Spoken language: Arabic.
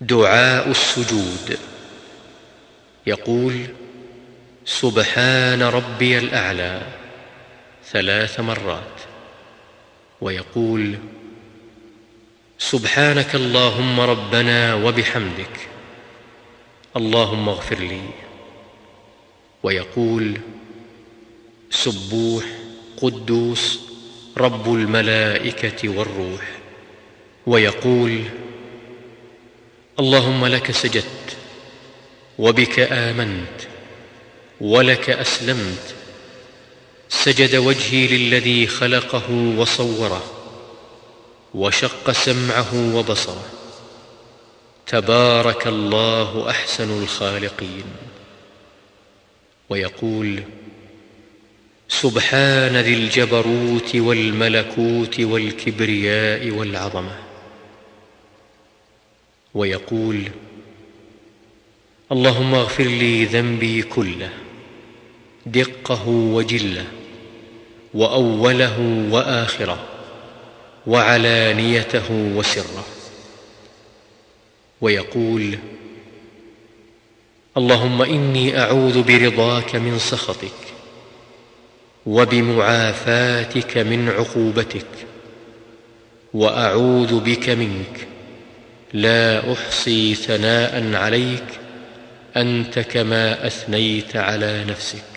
دعاء السجود. يقول سبحان ربي الأعلى ثلاث مرات. ويقول سبحانك اللهم ربنا وبحمدك اللهم اغفر لي. ويقول سبوح قدوس رب الملائكة والروح. ويقول اللهم لك سجدت وبك آمنت ولك أسلمت. سجد وجهي للذي خلقه وصوره وشق سمعه وبصره. تبارك الله أحسن الخالقين. ويقول سبحان ذي الجبروت والملكوت والكبرياء والعظمة. ويقول اللهم اغفر لي ذنبي كله دقه وجله وأوله وآخره وعلانيته وسره. ويقول اللهم إني أعوذ برضاك من سخطك وبمعافاتك من عقوبتك وأعوذ بك منك لا أحصي ثناء عليك أنت كما أثنيت على نفسك.